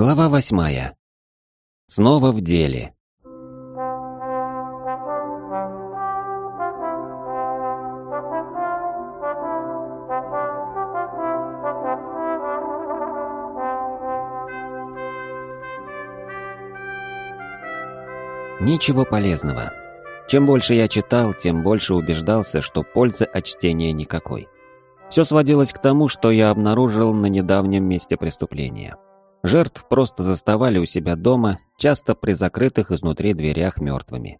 Глава восьмая. Снова в деле. Ничего полезного. Чем больше я читал, тем больше убеждался, что пользы от чтения никакой. Все сводилось к тому, что я обнаружил на недавнем месте преступления. Жертв просто заставали у себя дома, часто при закрытых изнутри дверях мертвыми.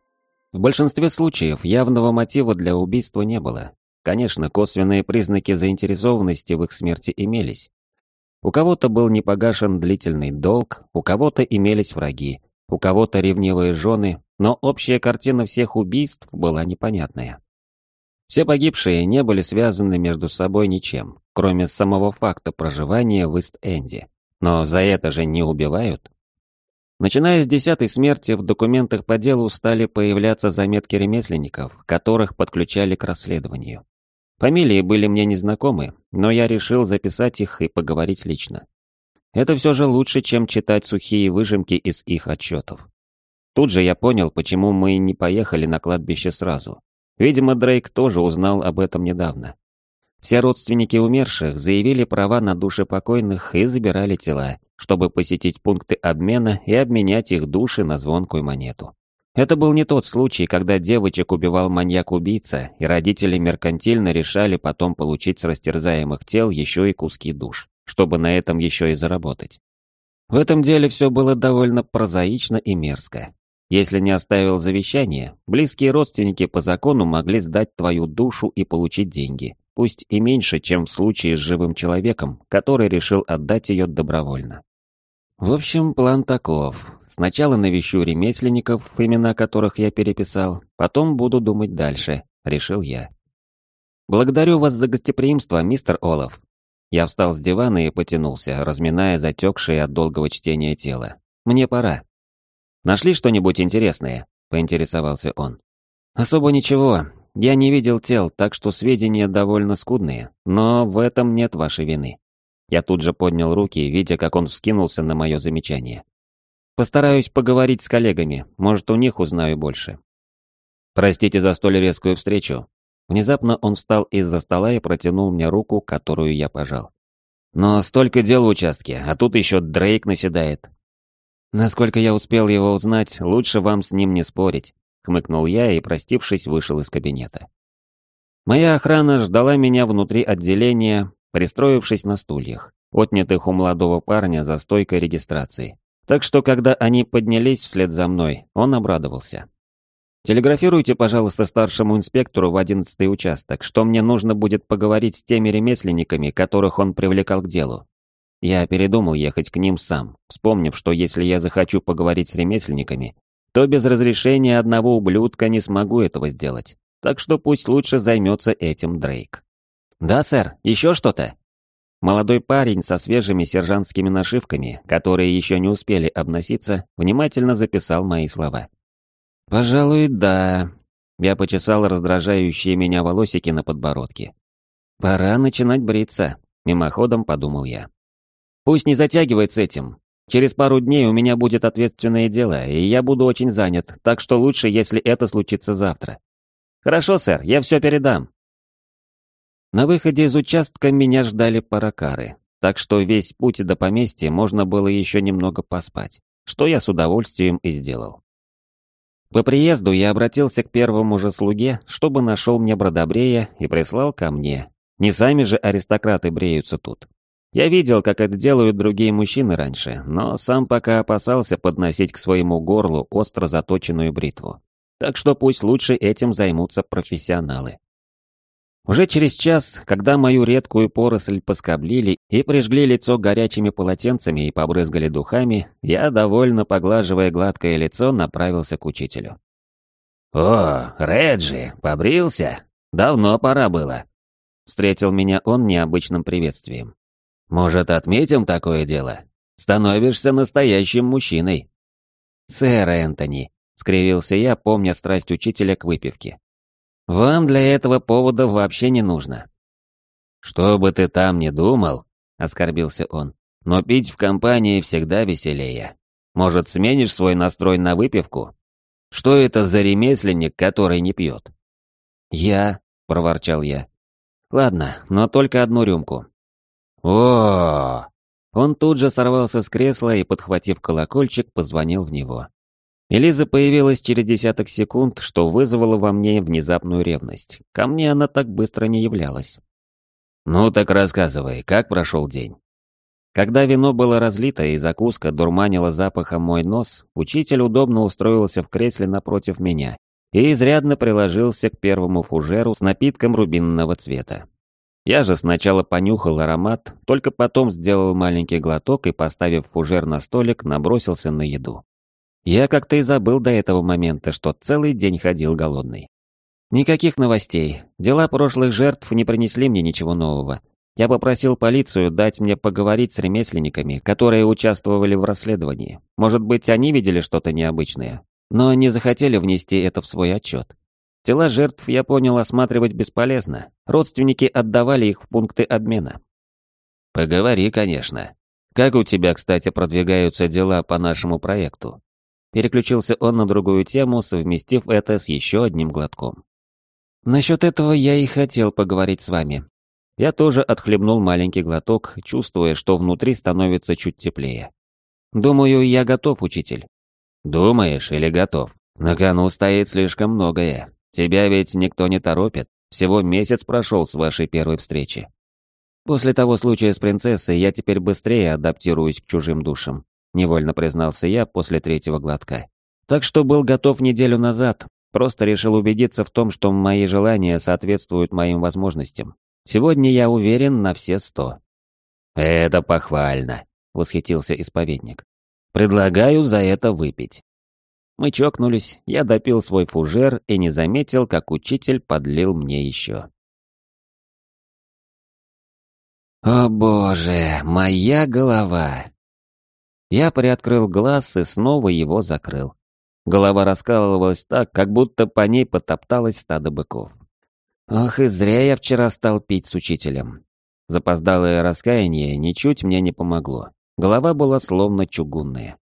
В большинстве случаев явного мотива для убийства не было. Конечно, косвенные признаки заинтересованности в их смерти имелись. У кого-то был непогашен длительный долг, у кого-то имелись враги, у кого-то ревнивые жены, но общая картина всех убийств была непонятная. Все погибшие не были связаны между собой ничем, кроме самого факта проживания в Ист-Энде. Но за это же не убивают. Начиная с десятой смерти, в документах по делу стали появляться заметки ремесленников, которых подключали к расследованию. Фамилии были мне незнакомы, но я решил записать их и поговорить лично. Это все же лучше, чем читать сухие выжимки из их отчетов. Тут же я понял, почему мы не поехали на кладбище сразу. Видимо, Дрейк тоже узнал об этом недавно. Все родственники умерших заявили права на души покойных и забирали тела, чтобы посетить пункты обмена и обменять их души на звонкую монету. Это был не тот случай, когда девочек убивал маньяк-убийца, и родители меркантильно решали потом получить с растерзаемых тел еще и куски душ, чтобы на этом еще и заработать. В этом деле все было довольно прозаично и мерзко. Если не оставил завещание, близкие родственники по закону могли сдать твою душу и получить деньги, пусть и меньше, чем в случае с живым человеком, который решил отдать ее добровольно. В общем, план таков. Сначала навещу ремесленников, имена которых я переписал, потом буду думать дальше, решил я. Благодарю вас за гостеприимство, мистер Олаф. Я встал с дивана и потянулся, разминая затекшее от долгого чтения тело. Мне пора. Нашли что-нибудь интересное? Поинтересовался он. Особо ничего, я не видел тел, так что сведения довольно скудные, но в этом нет вашей вины. Я тут же поднял руки, видя, как он вскинулся на мое замечание. Постараюсь поговорить с коллегами, может, у них узнаю больше. Простите за столь резкую встречу. Внезапно он встал из-за стола и протянул мне руку, которую я пожал. Но столько дел в участке, а тут еще Дрейк наседает. Насколько я успел его узнать, лучше вам с ним не спорить хмыкнул я и, простившись, вышел из кабинета. Моя охрана ждала меня внутри отделения, пристроившись на стульях, отнятых у молодого парня за стойкой регистрации. Так что, когда они поднялись вслед за мной, он обрадовался. «Телеграфируйте, пожалуйста, старшему инспектору в одиннадцатый участок, что мне нужно будет поговорить с теми ремесленниками, которых он привлекал к делу. Я передумал ехать к ним сам, вспомнив, что если я захочу поговорить с ремесленниками, то без разрешения одного ублюдка не смогу этого сделать. Так что пусть лучше займется этим Дрейк. «Да, сэр, еще что-то?» Молодой парень со свежими сержантскими нашивками, которые еще не успели обноситься, внимательно записал мои слова. «Пожалуй, да». Я почесал раздражающие меня волосики на подбородке. «Пора начинать бриться», — мимоходом подумал я. «Пусть не затягивает с этим. Через пару дней у меня будет ответственное дело, и я буду очень занят, так что лучше, если это случится завтра. Хорошо, сэр, я все передам. На выходе из участка меня ждали паракары, так что весь путь до поместья можно было еще немного поспать, что я с удовольствием и сделал. По приезду я обратился к первому же слуге, чтобы нашел мне бродобрея и прислал ко мне. Не сами же аристократы бреются тут. Я видел, как это делают другие мужчины раньше, но сам пока опасался подносить к своему горлу остро заточенную бритву. Так что пусть лучше этим займутся профессионалы. Уже через час, когда мою редкую поросль поскоблили и прижгли лицо горячими полотенцами и побрызгали духами, я, довольно поглаживая гладкое лицо, направился к учителю. «О, Реджи, побрился? Давно пора было», — встретил меня он необычным приветствием. Может, отметим такое дело? Становишься настоящим мужчиной. Сэр Энтони, скривился я, помня страсть учителя к выпивке. Вам для этого повода вообще не нужно. Что бы ты там ни думал, оскорбился он, но пить в компании всегда веселее. Может, сменишь свой настрой на выпивку? Что это за ремесленник, который не пьет?» «Я», — проворчал я. «Ладно, но только одну рюмку». О, Он тут же сорвался с кресла и, подхватив колокольчик, позвонил в него. Элиза появилась через десяток секунд, что вызвало во мне внезапную ревность. Ко мне она так быстро не являлась. «Ну так рассказывай, как прошел день?» Когда вино было разлито и закуска дурманила запахом мой нос, учитель удобно устроился в кресле напротив меня и изрядно приложился к первому фужеру с напитком рубинного цвета. Я же сначала понюхал аромат, только потом сделал маленький глоток и, поставив фужер на столик, набросился на еду. Я как-то и забыл до этого момента, что целый день ходил голодный. Никаких новостей. Дела прошлых жертв не принесли мне ничего нового. Я попросил полицию дать мне поговорить с ремесленниками, которые участвовали в расследовании. Может быть, они видели что-то необычное, но не захотели внести это в свой отчет. Тела жертв, я понял, осматривать бесполезно. Родственники отдавали их в пункты обмена. «Поговори, конечно. Как у тебя, кстати, продвигаются дела по нашему проекту?» Переключился он на другую тему, совместив это с еще одним глотком. «Насчет этого я и хотел поговорить с вами. Я тоже отхлебнул маленький глоток, чувствуя, что внутри становится чуть теплее. Думаю, я готов, учитель. Думаешь или готов? На кону стоит слишком многое. Тебя ведь никто не торопит. Всего месяц прошел с вашей первой встречи. После того случая с принцессой я теперь быстрее адаптируюсь к чужим душам, невольно признался я после третьего глотка. Так что был готов неделю назад, просто решил убедиться в том, что мои желания соответствуют моим возможностям. Сегодня я уверен на все сто». «Это похвально», — восхитился исповедник. «Предлагаю за это выпить». Мы чокнулись, я допил свой фужер и не заметил, как учитель подлил мне еще. О боже, моя голова! Я приоткрыл глаз и снова его закрыл. Голова раскалывалась так, как будто по ней потопталось стадо быков. Ох, и зря я вчера стал пить с учителем. Запоздалое раскаяние ничуть мне не помогло. Голова была словно чугунная.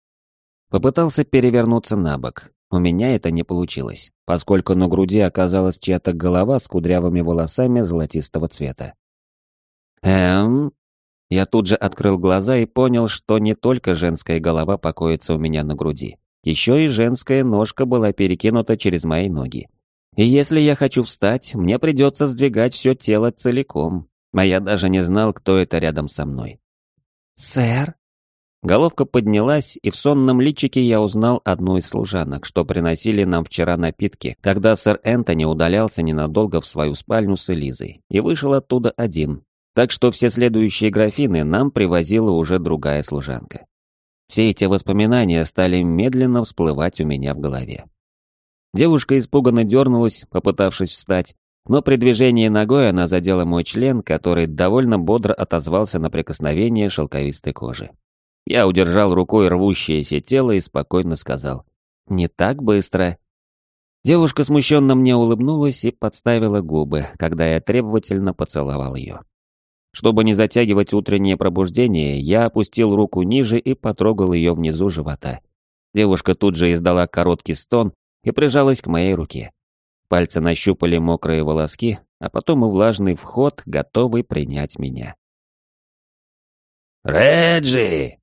Попытался перевернуться на бок. У меня это не получилось, поскольку на груди оказалась чья-то голова с кудрявыми волосами золотистого цвета. Эм... Я тут же открыл глаза и понял, что не только женская голова покоится у меня на груди. Еще и женская ножка была перекинута через мои ноги. И если я хочу встать, мне придется сдвигать все тело целиком. А я даже не знал, кто это рядом со мной. «Сэр?» Головка поднялась, и в сонном личике я узнал одну из служанок, что приносили нам вчера напитки, когда сэр Энтони удалялся ненадолго в свою спальню с Элизой и вышел оттуда один. Так что все следующие графины нам привозила уже другая служанка. Все эти воспоминания стали медленно всплывать у меня в голове. Девушка испуганно дернулась, попытавшись встать, но при движении ногой она задела мой член, который довольно бодро отозвался на прикосновение шелковистой кожи. Я удержал рукой рвущееся тело и спокойно сказал «Не так быстро». Девушка смущенно мне улыбнулась и подставила губы, когда я требовательно поцеловал ее. Чтобы не затягивать утреннее пробуждение, я опустил руку ниже и потрогал ее внизу живота. Девушка тут же издала короткий стон и прижалась к моей руке. Пальцы нащупали мокрые волоски, а потом и влажный вход, готовый принять меня. «Реджи!»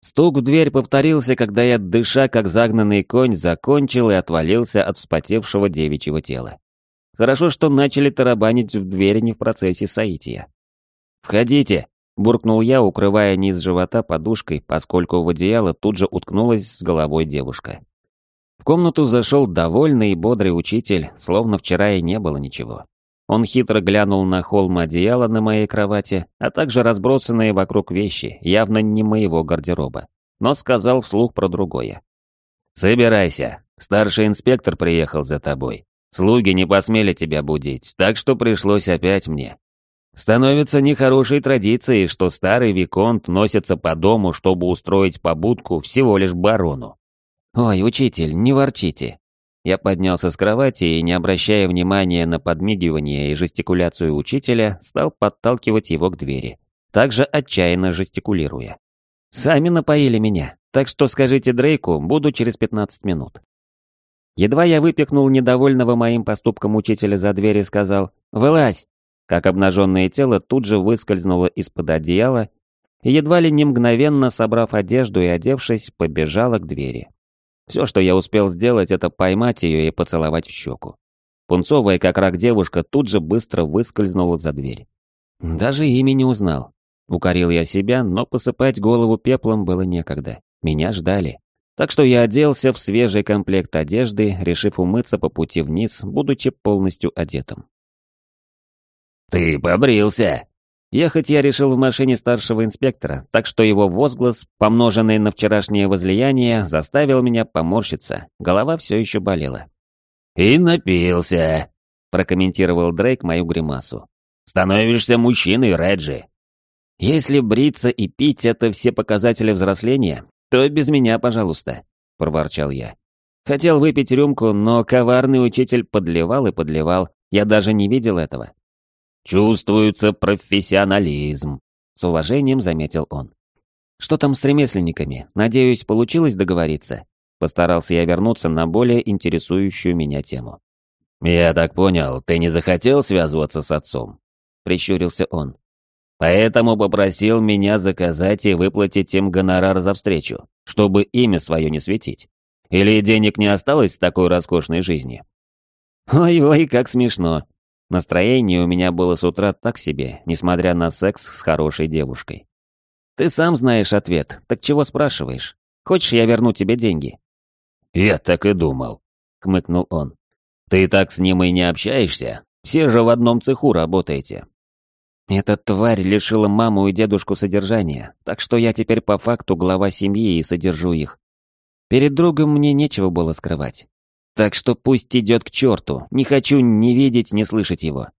Стук в дверь повторился, когда я, дыша как загнанный конь, закончил и отвалился от вспотевшего девичьего тела. Хорошо, что начали тарабанить в дверь не в процессе соития. «Входите!» — буркнул я, укрывая низ живота подушкой, поскольку в одеяло тут же уткнулась с головой девушка. В комнату зашел довольный и бодрый учитель, словно вчера и не было ничего. Он хитро глянул на холм одеяла на моей кровати, а также разбросанные вокруг вещи, явно не моего гардероба, но сказал вслух про другое. «Собирайся, старший инспектор приехал за тобой. Слуги не посмели тебя будить, так что пришлось опять мне. Становится нехорошей традицией, что старый Виконт носится по дому, чтобы устроить побудку всего лишь барону. «Ой, учитель, не ворчите». Я поднялся с кровати и, не обращая внимания на подмигивание и жестикуляцию учителя, стал подталкивать его к двери. также отчаянно жестикулируя. «Сами напоили меня, так что скажите Дрейку, буду через 15 минут». Едва я выпихнул недовольного моим поступком учителя за дверь и сказал «Вылазь!», как обнаженное тело тут же выскользнуло из-под одеяла едва ли не мгновенно, собрав одежду и одевшись, побежала к двери. Все, что я успел сделать, это поймать ее и поцеловать в щеку. Пунцовая, как рак девушка, тут же быстро выскользнула за дверь. Даже имя не узнал. Укорил я себя, но посыпать голову пеплом было некогда. Меня ждали. Так что я оделся в свежий комплект одежды, решив умыться по пути вниз, будучи полностью одетым. «Ты побрился!» Ехать я решил в машине старшего инспектора, так что его возглас, помноженный на вчерашнее возлияние, заставил меня поморщиться. Голова все еще болела. «И напился», — прокомментировал Дрейк мою гримасу. «Становишься мужчиной, Реджи». «Если бриться и пить — это все показатели взросления, то без меня, пожалуйста», — проворчал я. Хотел выпить рюмку, но коварный учитель подливал и подливал. Я даже не видел этого. «Чувствуется профессионализм», — с уважением заметил он. «Что там с ремесленниками? Надеюсь, получилось договориться?» Постарался я вернуться на более интересующую меня тему. «Я так понял, ты не захотел связываться с отцом?» — прищурился он. «Поэтому попросил меня заказать и выплатить им гонорар за встречу, чтобы имя свое не светить. Или денег не осталось с такой роскошной жизни?» «Ой-ой, как смешно!» Настроение у меня было с утра так себе, несмотря на секс с хорошей девушкой. Ты сам знаешь ответ, так чего спрашиваешь? Хочешь, я верну тебе деньги? Я так и думал, хмыкнул он. Ты так с ним и не общаешься? Все же в одном цеху работаете. Эта тварь лишила маму и дедушку содержания, так что я теперь по факту глава семьи и содержу их. Перед другом мне нечего было скрывать. Так что пусть идет к черту, не хочу ни видеть, ни слышать его.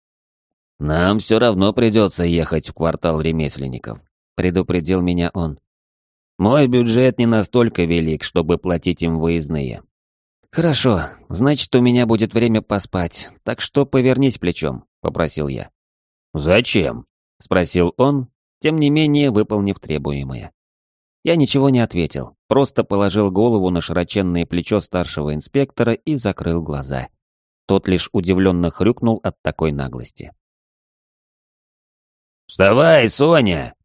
«Нам все равно придется ехать в квартал ремесленников», — предупредил меня он. «Мой бюджет не настолько велик, чтобы платить им выездные». «Хорошо, значит, у меня будет время поспать, так что повернись плечом», — попросил я. «Зачем?» — спросил он, тем не менее выполнив требуемое. Я ничего не ответил, просто положил голову на широченное плечо старшего инспектора и закрыл глаза. Тот лишь удивленно хрюкнул от такой наглости. «Вставай, Соня!»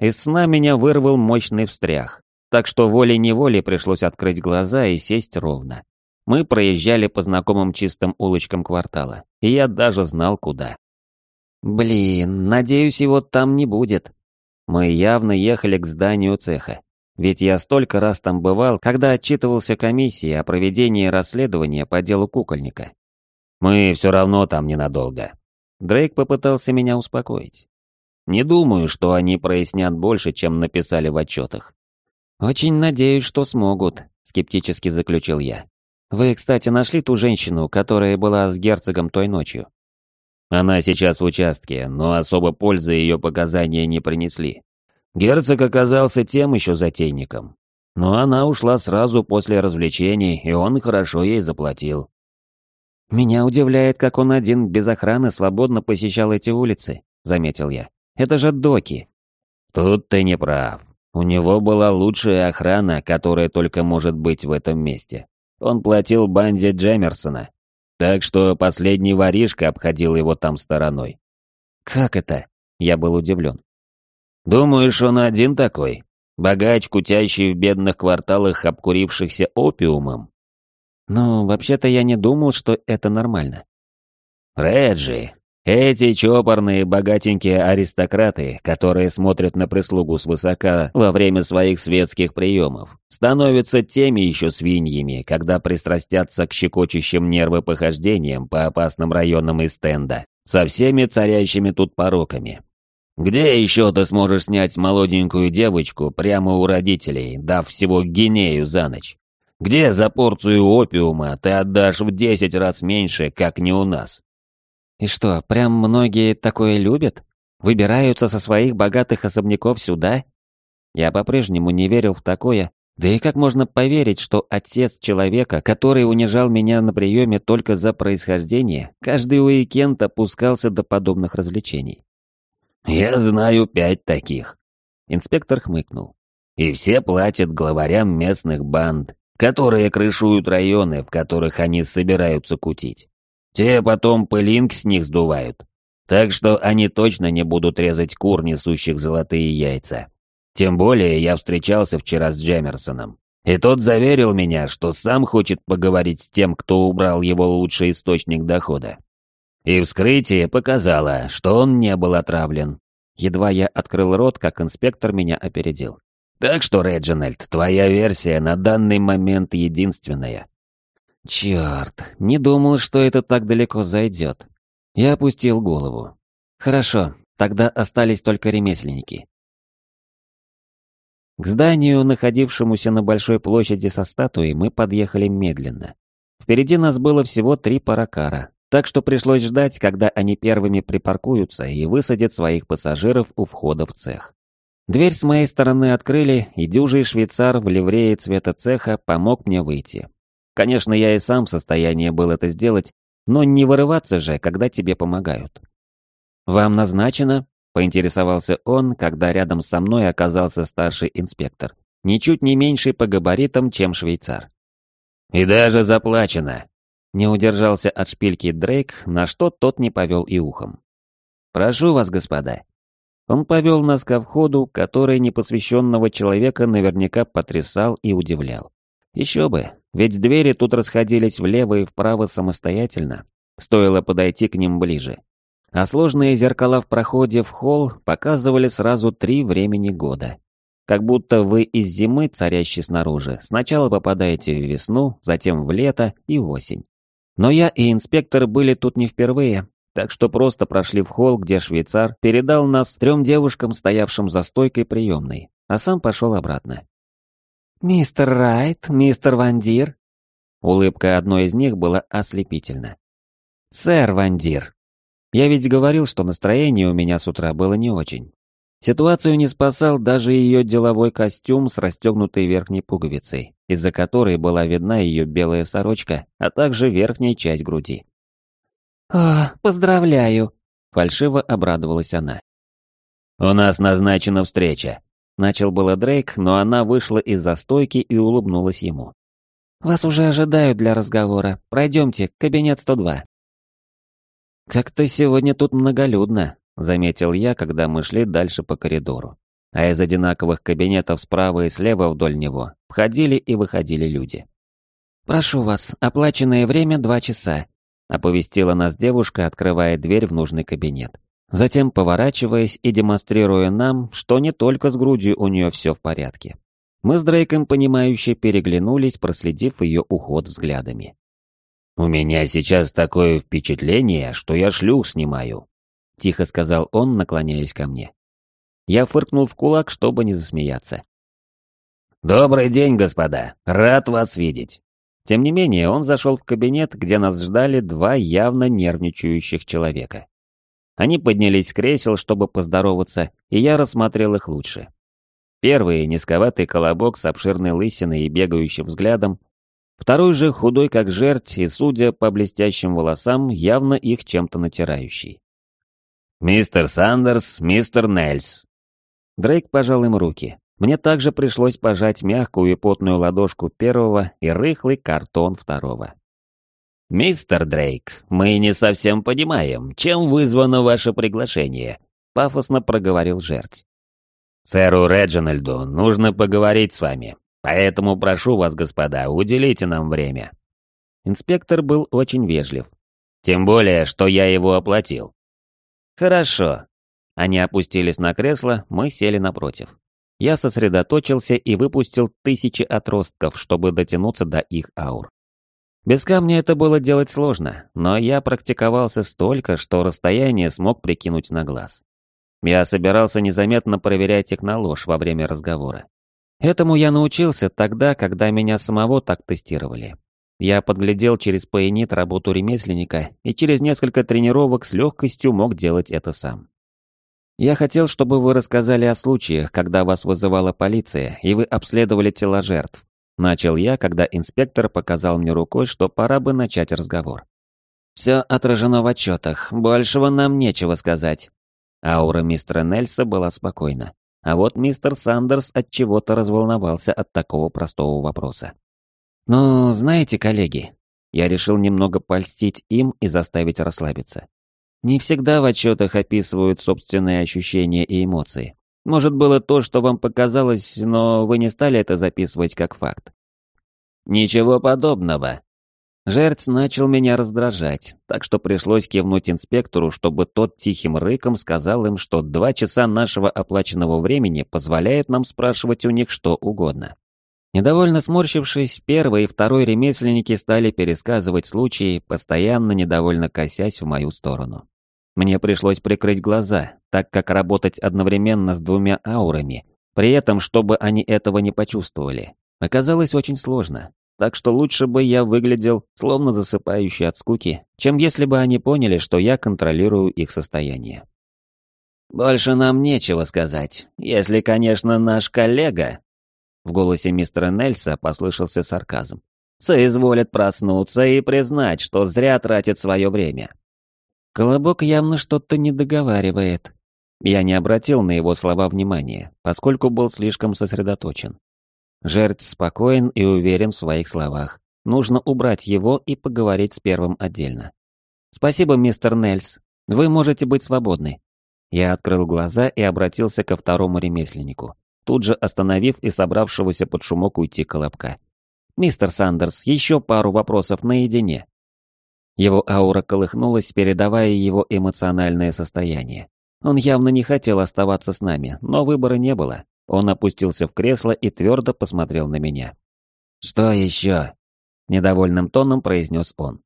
Из сна меня вырвал мощный встрях, так что волей-неволей пришлось открыть глаза и сесть ровно. Мы проезжали по знакомым чистым улочкам квартала, и я даже знал, куда. Блин, надеюсь, его там не будет. Мы явно ехали к зданию цеха. Ведь я столько раз там бывал, когда отчитывался комиссии о проведении расследования по делу кукольника. Мы все равно там ненадолго. Дрейк попытался меня успокоить. Не думаю, что они прояснят больше, чем написали в отчетах. «Очень надеюсь, что смогут», — скептически заключил я. «Вы, кстати, нашли ту женщину, которая была с герцогом той ночью?» Она сейчас в участке, но особо пользы ее показания не принесли. Герцог оказался тем еще затейником. Но она ушла сразу после развлечений, и он хорошо ей заплатил. «Меня удивляет, как он один без охраны свободно посещал эти улицы», — заметил я. «Это же Доки». «Тут ты не прав. У него была лучшая охрана, которая только может быть в этом месте. Он платил банде Джемерсона, так что последний воришка обходил его там стороной. «Как это?» Я был удивлен. «Думаешь, он один такой? Богач, кутящий в бедных кварталах, обкурившихся опиумом?» «Ну, вообще-то я не думал, что это нормально». «Реджи, эти чопорные богатенькие аристократы, которые смотрят на прислугу свысока во время своих светских приемов, становятся теми еще свиньями, когда пристрастятся к щекочущим нервы похождениям по опасным районам из стенда, со всеми царящими тут пороками. Где еще ты сможешь снять молоденькую девочку прямо у родителей, дав всего гинею за ночь? Где за порцию опиума ты отдашь в десять раз меньше, как не у нас? И что, прям многие такое любят? Выбираются со своих богатых особняков сюда? Я по-прежнему не верил в такое. Да и как можно поверить, что отец человека, который унижал меня на приеме только за происхождение, каждый уикенд опускался до подобных развлечений? «Я знаю пять таких». Инспектор хмыкнул. «И все платят главарям местных банд, которые крышуют районы, в которых они собираются кутить. Те потом пылинг с них сдувают. Так что они точно не будут резать кур, несущих золотые яйца. Тем более я встречался вчера с Джемерсоном. И тот заверил меня, что сам хочет поговорить с тем, кто убрал его лучший источник дохода. И вскрытие показало, что он не был отравлен. Едва я открыл рот, как инспектор меня опередил. Так что, Реджинальд, твоя версия на данный момент единственная. Черт, не думал, что это так далеко зайдет. Я опустил голову. Хорошо, тогда остались только ремесленники. К зданию, находившемуся на большой площади со статуей, мы подъехали медленно. Впереди нас было всего три паракара, так что пришлось ждать, когда они первыми припаркуются и высадят своих пассажиров у входа в цех. Дверь с моей стороны открыли, и дюжий швейцар в ливрее цвета цеха помог мне выйти. Конечно, я и сам в состоянии был это сделать, но не вырываться же, когда тебе помогают. «Вам назначено?» Поинтересовался он, когда рядом со мной оказался старший инспектор, ничуть не меньший по габаритам, чем швейцар. «И даже заплачено!» Не удержался от шпильки Дрейк, на что тот не повел и ухом. «Прошу вас, господа». Он повел нас ко входу, который непосвященного человека наверняка потрясал и удивлял. Еще бы, ведь двери тут расходились влево и вправо самостоятельно. Стоило подойти к ним ближе а сложные зеркала в проходе в холл показывали сразу три времени года. Как будто вы из зимы, царящей снаружи, сначала попадаете в весну, затем в лето и осень. Но я и инспектор были тут не впервые, так что просто прошли в холл, где швейцар передал нас трем девушкам, стоявшим за стойкой приемной, а сам пошел обратно. «Мистер Райт, мистер Вандир». Улыбка одной из них была ослепительна. «Сэр Вандир, я ведь говорил, что настроение у меня с утра было не очень. Ситуацию не спасал даже ее деловой костюм с расстегнутой верхней пуговицей, из-за которой была видна ее белая сорочка, а также верхняя часть груди. «О, поздравляю!» — фальшиво обрадовалась она. «У нас назначена встреча», — начал было Дрейк, но она вышла из-за стойки и улыбнулась ему. «Вас уже ожидают для разговора. Пройдемте, кабинет 102». «Как-то сегодня тут многолюдно», — заметил я, когда мы шли дальше по коридору. А из одинаковых кабинетов справа и слева вдоль него входили и выходили люди. «Прошу вас, оплаченное время два часа», — оповестила нас девушка, открывая дверь в нужный кабинет. Затем поворачиваясь и демонстрируя нам, что не только с грудью у нее все в порядке. Мы с Дрейком, понимающе переглянулись, проследив ее уход взглядами. «У меня сейчас такое впечатление, что я шлюх снимаю», — тихо сказал он, наклоняясь ко мне. Я фыркнул в кулак, чтобы не засмеяться. «Добрый день, господа! Рад вас видеть!» Тем не менее, он зашел в кабинет, где нас ждали два явно нервничающих человека. Они поднялись с кресел, чтобы поздороваться, и я рассмотрел их лучше. Первый — низковатый колобок с обширной лысиной и бегающим взглядом, Второй же худой как жерть и, судя по блестящим волосам, явно их чем-то натирающий. «Мистер Сандерс, мистер Нельс». Дрейк пожал им руки. Мне также пришлось пожать мягкую и потную ладошку первого и рыхлый картон второго. «Мистер Дрейк, мы не совсем понимаем, чем вызвано ваше приглашение», — пафосно проговорил жерть. «Сэру Реджинальду нужно поговорить с вами. Поэтому прошу вас, господа, уделите нам время». Инспектор был очень вежлив. «Тем более, что я его оплатил». «Хорошо». Они опустились на кресло, мы сели напротив. Я сосредоточился и выпустил тысячи отростков, чтобы дотянуться до их аур. Без камня это было делать сложно, но я практиковался столько, что расстояние смог прикинуть на глаз. Я собирался незаметно проверять ложь во время разговора. Этому я научился тогда, когда меня самого так тестировали. Я подглядел через паенит работу ремесленника и через несколько тренировок с легкостью мог делать это сам. Я хотел, чтобы вы рассказали о случаях, когда вас вызывала полиция, и вы обследовали тела жертв. Начал я, когда инспектор показал мне рукой, что пора бы начать разговор. Все отражено в отчетах, большего нам нечего сказать. Аура мистера Нельса была спокойна. А вот мистер Сандерс от чего-то разволновался от такого простого вопроса. «Ну, знаете, коллеги, я решил немного польстить им и заставить расслабиться. Не всегда в отчетах описывают собственные ощущения и эмоции. Может, было то, что вам показалось, но вы не стали это записывать как факт. Ничего подобного. Жерц начал меня раздражать, так что пришлось кивнуть инспектору, чтобы тот тихим рыком сказал им, что два часа нашего оплаченного времени позволяют нам спрашивать у них что угодно. Недовольно сморщившись, первый и второй ремесленники стали пересказывать случаи, постоянно недовольно косясь в мою сторону. Мне пришлось прикрыть глаза, так как работать одновременно с двумя аурами, при этом, чтобы они этого не почувствовали, оказалось очень сложно. Так что лучше бы я выглядел, словно засыпающий от скуки, чем если бы они поняли, что я контролирую их состояние. «Больше нам нечего сказать, если, конечно, наш коллега...» В голосе мистера Нельса послышался сарказм. «Соизволит проснуться и признать, что зря тратит свое время. Колобок явно что-то не договаривает. Я не обратил на его слова внимания, поскольку был слишком сосредоточен. Жертв спокоен и уверен в своих словах. Нужно убрать его и поговорить с первым отдельно. «Спасибо, мистер Нельс. Вы можете быть свободны». Я открыл глаза и обратился ко второму ремесленнику, тут же остановив и собравшегося под шумок уйти колобка. «Мистер Сандерс, еще пару вопросов наедине». Его аура колыхнулась, передавая его эмоциональное состояние. Он явно не хотел оставаться с нами, но выбора не было. Он опустился в кресло и твердо посмотрел на меня. «Что еще?» – недовольным тоном произнес он.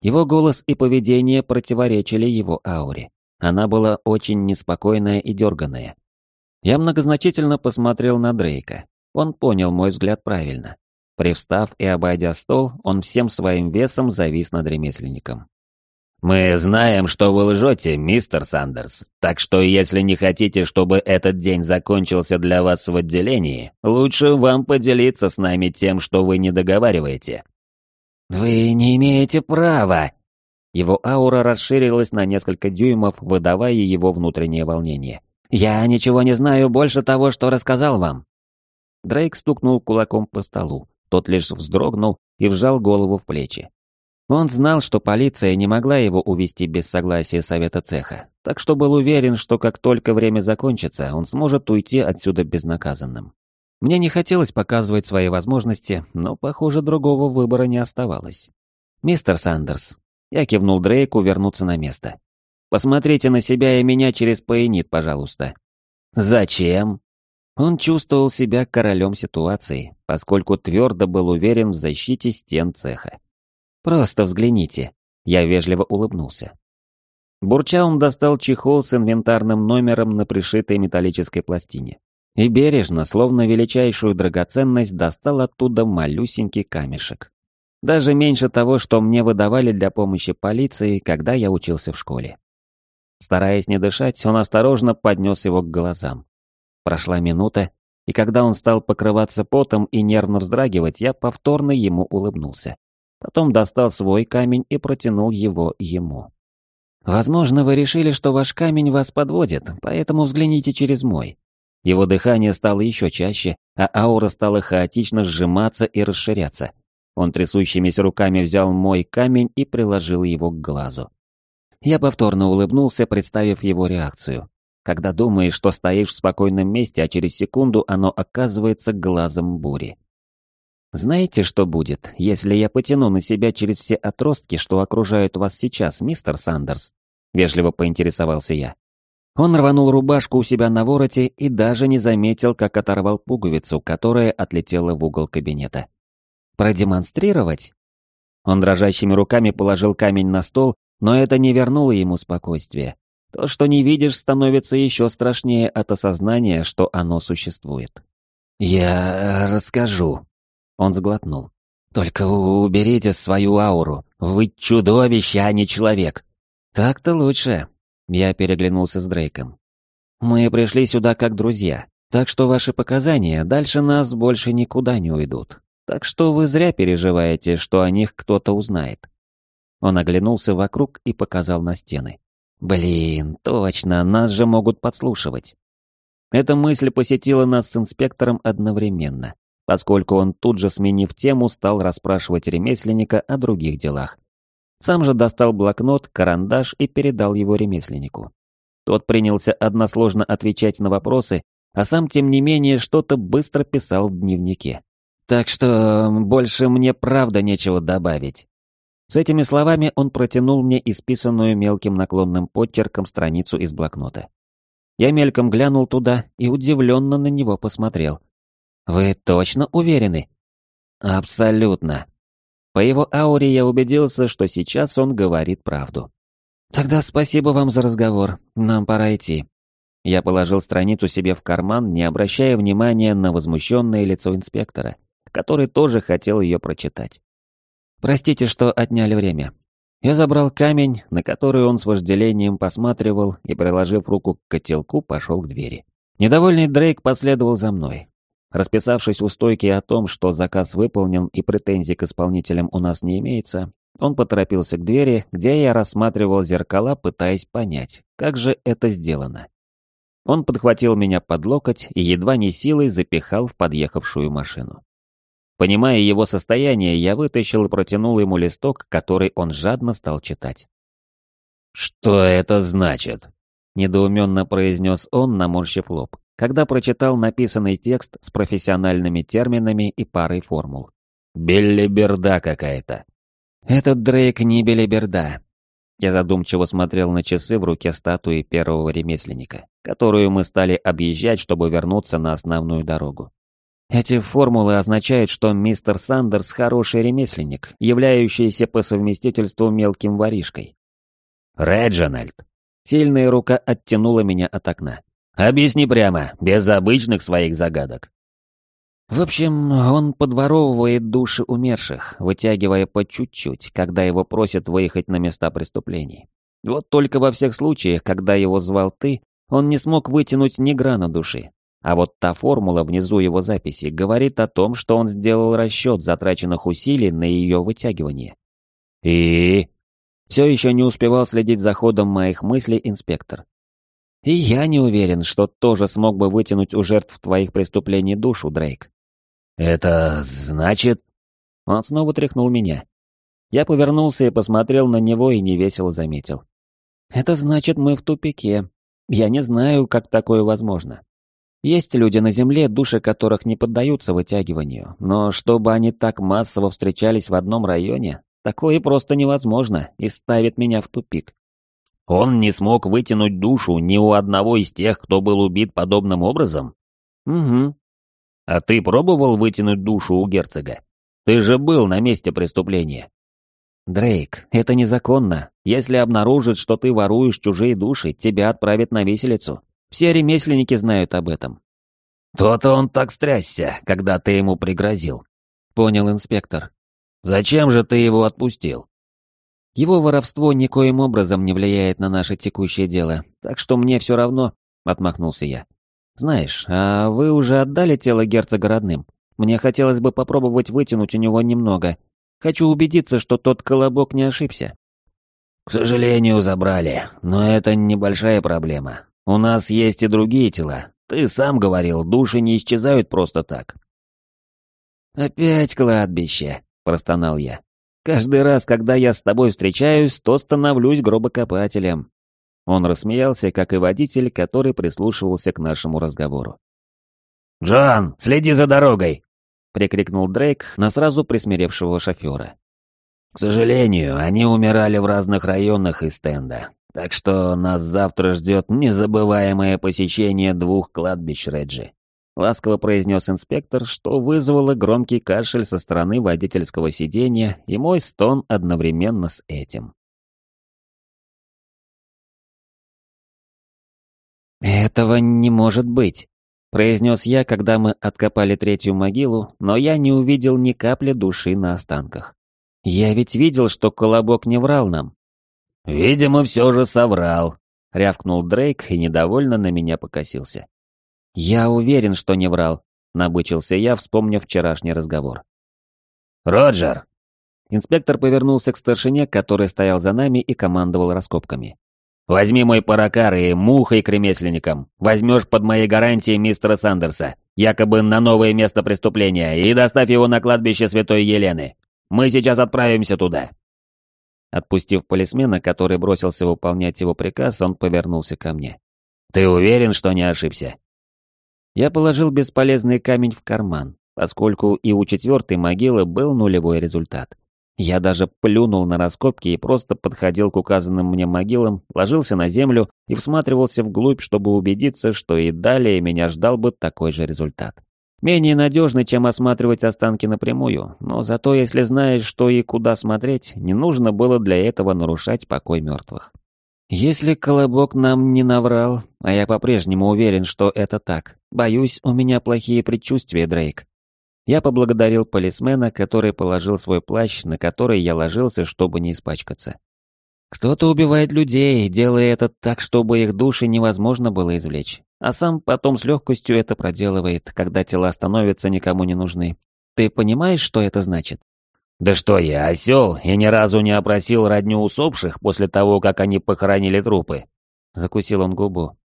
Его голос и поведение противоречили его ауре. Она была очень неспокойная и дерганная. Я многозначительно посмотрел на Дрейка. Он понял мой взгляд правильно. Привстав и обойдя стол, он всем своим весом завис над ремесленником. «Мы знаем, что вы лжете, мистер Сандерс, так что если не хотите, чтобы этот день закончился для вас в отделении, лучше вам поделиться с нами тем, что вы не договариваете». «Вы не имеете права!» Его аура расширилась на несколько дюймов, выдавая его внутреннее волнение. «Я ничего не знаю больше того, что рассказал вам». Дрейк стукнул кулаком по столу. Тот лишь вздрогнул и вжал голову в плечи. Он знал, что полиция не могла его увести без согласия совета цеха, так что был уверен, что как только время закончится, он сможет уйти отсюда безнаказанным. Мне не хотелось показывать свои возможности, но, похоже, другого выбора не оставалось. «Мистер Сандерс», я кивнул Дрейку вернуться на место. «Посмотрите на себя и меня через поинит, пожалуйста». «Зачем?» Он чувствовал себя королем ситуации, поскольку твердо был уверен в защите стен цеха. «Просто взгляните», — я вежливо улыбнулся. Бурча он достал чехол с инвентарным номером на пришитой металлической пластине. И бережно, словно величайшую драгоценность, достал оттуда малюсенький камешек. Даже меньше того, что мне выдавали для помощи полиции, когда я учился в школе. Стараясь не дышать, он осторожно поднес его к глазам. Прошла минута, и когда он стал покрываться потом и нервно вздрагивать, я повторно ему улыбнулся. Потом достал свой камень и протянул его ему. «Возможно, вы решили, что ваш камень вас подводит, поэтому взгляните через мой». Его дыхание стало еще чаще, а аура стала хаотично сжиматься и расширяться. Он трясущимися руками взял мой камень и приложил его к глазу. Я повторно улыбнулся, представив его реакцию когда думаешь, что стоишь в спокойном месте, а через секунду оно оказывается глазом бури. Знаете, что будет, если я потяну на себя через все отростки, что окружают вас сейчас, мистер Сандерс? Вежливо поинтересовался я. Он рванул рубашку у себя на вороте и даже не заметил, как оторвал пуговицу, которая отлетела в угол кабинета. «Продемонстрировать?» Он дрожащими руками положил камень на стол, но это не вернуло ему спокойствия. То, что не видишь, становится еще страшнее от осознания, что оно существует. «Я расскажу», — он сглотнул. «Только уберите свою ауру. Вы чудовище, а не человек». «Так-то лучше», — я переглянулся с Дрейком. «Мы пришли сюда как друзья, так что ваши показания дальше нас больше никуда не уйдут. Так что вы зря переживаете, что о них кто-то узнает». Он оглянулся вокруг и показал на стены. Блин, точно, нас же могут подслушивать. Эта мысль посетила нас с инспектором одновременно, поскольку он тут же, сменив тему, стал расспрашивать ремесленника о других делах. Сам же достал блокнот, карандаш и передал его ремесленнику. Тот принялся односложно отвечать на вопросы, а сам, тем не менее, что-то быстро писал в дневнике. Так что больше мне правда нечего добавить. С этими словами он протянул мне исписанную мелким наклонным подчерком страницу из блокнота. Я мельком глянул туда и удивленно на него посмотрел. «Вы точно уверены?» «Абсолютно». По его ауре я убедился, что сейчас он говорит правду. «Тогда спасибо вам за разговор. Нам пора идти». Я положил страницу себе в карман, не обращая внимания на возмущенное лицо инспектора, который тоже хотел ее прочитать. «Простите, что отняли время. Я забрал камень, на который он с вожделением посматривал, и, приложив руку к котелку, пошел к двери. Недовольный Дрейк последовал за мной. Расписавшись у стойки о том, что заказ выполнен и претензий к исполнителям у нас не имеется, он поторопился к двери, где я рассматривал зеркала, пытаясь понять, как же это сделано. Он подхватил меня под локоть и едва не силой запихал в подъехавшую машину. Понимая его состояние, я вытащил и протянул ему листок, который он жадно стал читать. «Что это значит?» — недоуменно произнес он, наморщив лоб, когда прочитал написанный текст с профессиональными терминами и парой формул. «Беллиберда какая-то». «Этот Дрейк не белиберда». Я задумчиво смотрел на часы в руке статуи первого ремесленника, которую мы стали объезжать, чтобы вернуться на основную дорогу. Эти формулы означают, что мистер Сандерс хороший ремесленник, являющийся по совместительству мелким воришкой. Реджинальд. Сильная рука оттянула меня от окна. Объясни прямо, без обычных своих загадок. В общем, он подворовывает души умерших, вытягивая по чуть-чуть, когда его просят выехать на места преступлений. Вот только во всех случаях, когда его звал ты, он не смог вытянуть ни грана души. А вот та формула внизу его записи говорит о том, что он сделал расчет затраченных усилий на ее вытягивание. И... Все еще не успевал следить за ходом моих мыслей инспектор. И я не уверен, что тоже смог бы вытянуть у жертв твоих преступлений душу, Дрейк. «Это значит...» Он снова тряхнул меня. Я повернулся и посмотрел на него и невесело заметил. «Это значит, мы в тупике. Я не знаю, как такое возможно. Есть люди на Земле, души которых не поддаются вытягиванию, но чтобы они так массово встречались в одном районе, такое просто невозможно и ставит меня в тупик». «Он не смог вытянуть душу ни у одного из тех, кто был убит подобным образом?» «Угу. А ты пробовал вытянуть душу у герцога? Ты же был на месте преступления. Дрейк, это незаконно. Если обнаружат, что ты воруешь чужие души, тебя отправят на виселицу. Все ремесленники знают об этом. То-то он так стрясся, когда ты ему пригрозил. Понял инспектор. Зачем же ты его отпустил? Его воровство никоим образом не влияет на наше текущее дело, так что мне все равно, отмахнулся я. «Знаешь, а вы уже отдали тело герцога родным? Мне хотелось бы попробовать вытянуть у него немного. Хочу убедиться, что тот колобок не ошибся». «К сожалению, забрали, но это небольшая проблема. У нас есть и другие тела. Ты сам говорил, души не исчезают просто так». «Опять кладбище», — простонал я. «Каждый раз, когда я с тобой встречаюсь, то становлюсь гробокопателем. Он рассмеялся, как и водитель, который прислушивался к нашему разговору. «Джон, следи за дорогой!» — прикрикнул Дрейк на сразу присмиревшего шофера. «К сожалению, они умирали в разных районах из стенда, так что нас завтра ждет незабываемое посещение двух кладбищ Реджи», — ласково произнес инспектор, что вызвало громкий кашель со стороны водительского сиденья и мой стон одновременно с этим. «Этого не может быть», — произнес я, когда мы откопали третью могилу, но я не увидел ни капли души на останках. Я ведь видел, что Колобок не врал нам. «Видимо, все же соврал», — рявкнул Дрейк и недовольно на меня покосился. «Я уверен, что не врал», — набычился я, вспомнив вчерашний разговор. «Роджер!» Инспектор повернулся к старшине, который стоял за нами и командовал раскопками. Возьми мой паракар и мухой к ремесленникам. Возьмешь под моей гарантией мистера Сандерса, якобы на новое место преступления, и доставь его на кладбище Святой Елены. Мы сейчас отправимся туда». Отпустив полисмена, который бросился выполнять его приказ, он повернулся ко мне. «Ты уверен, что не ошибся?» Я положил бесполезный камень в карман, поскольку и у четвертой могилы был нулевой результат. Я даже плюнул на раскопки и просто подходил к указанным мне могилам, ложился на землю и всматривался вглубь, чтобы убедиться, что и далее меня ждал бы такой же результат. Менее надежный, чем осматривать останки напрямую, но зато если знаешь, что и куда смотреть, не нужно было для этого нарушать покой мертвых. Если Колобок нам не наврал, а я по-прежнему уверен, что это так, боюсь, у меня плохие предчувствия, Дрейк. Я поблагодарил полисмена, который положил свой плащ, на который я ложился, чтобы не испачкаться. Кто-то убивает людей, делая это так, чтобы их души невозможно было извлечь, а сам потом с легкостью это проделывает, когда тела становятся никому не нужны. Ты понимаешь, что это значит? «Да что я, осел, и ни разу не опросил родню усопших после того, как они похоронили трупы?» Закусил он губу.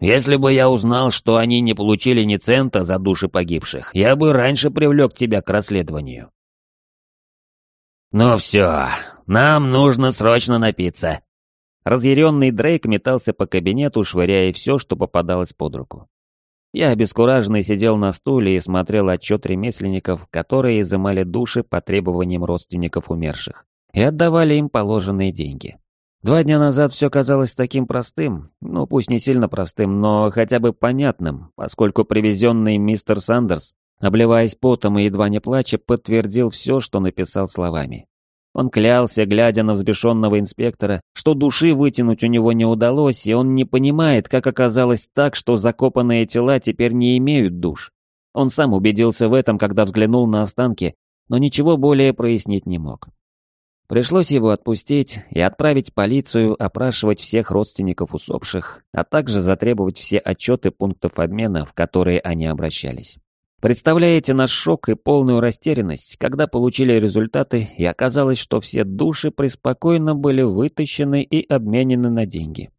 Если бы я узнал, что они не получили ни цента за души погибших, я бы раньше привлек тебя к расследованию. Ну все, нам нужно срочно напиться. Разъяренный Дрейк метался по кабинету, швыряя все, что попадалось под руку. Я обескураженный сидел на стуле и смотрел отчет ремесленников, которые изымали души по требованиям родственников умерших и отдавали им положенные деньги. Два дня назад все казалось таким простым, ну пусть не сильно простым, но хотя бы понятным, поскольку привезенный мистер Сандерс, обливаясь потом и едва не плача, подтвердил все, что написал словами. Он клялся, глядя на взбешенного инспектора, что души вытянуть у него не удалось, и он не понимает, как оказалось так, что закопанные тела теперь не имеют душ. Он сам убедился в этом, когда взглянул на останки, но ничего более прояснить не мог. Пришлось его отпустить и отправить полицию опрашивать всех родственников усопших, а также затребовать все отчеты пунктов обмена, в которые они обращались. Представляете наш шок и полную растерянность, когда получили результаты, и оказалось, что все души преспокойно были вытащены и обменены на деньги.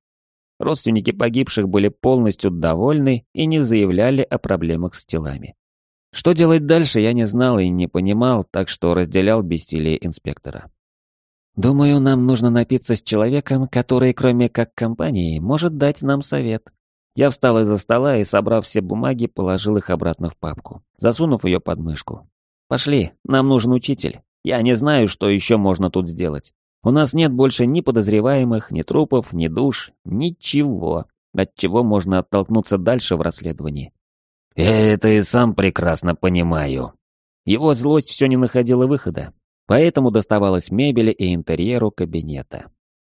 Родственники погибших были полностью довольны и не заявляли о проблемах с телами. Что делать дальше, я не знал и не понимал, так что разделял бессилие инспектора. Думаю, нам нужно напиться с человеком, который, кроме как компании, может дать нам совет. Я встал из-за стола и, собрав все бумаги, положил их обратно в папку, засунув ее под мышку. «Пошли, нам нужен учитель. Я не знаю, что еще можно тут сделать. У нас нет больше ни подозреваемых, ни трупов, ни душ, ничего, от чего можно оттолкнуться дальше в расследовании». «Я это и сам прекрасно понимаю». Его злость все не находила выхода, Поэтому доставалось мебели и интерьеру кабинета.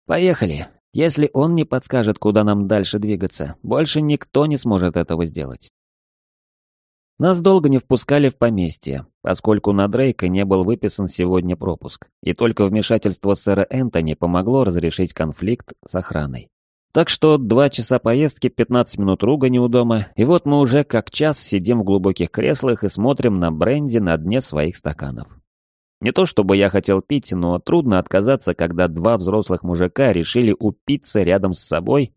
Поехали. Если он не подскажет, куда нам дальше двигаться, больше никто не сможет этого сделать. Нас долго не впускали в поместье, поскольку на Дрейка не был выписан сегодня пропуск, и только вмешательство сэра Энтони помогло разрешить конфликт с охраной. Так что два часа поездки, 15 минут ругани у дома, и вот мы уже как час сидим в глубоких креслах и смотрим на бренди на дне своих стаканов. Не то чтобы я хотел пить, но трудно отказаться, когда два взрослых мужика решили упиться рядом с собой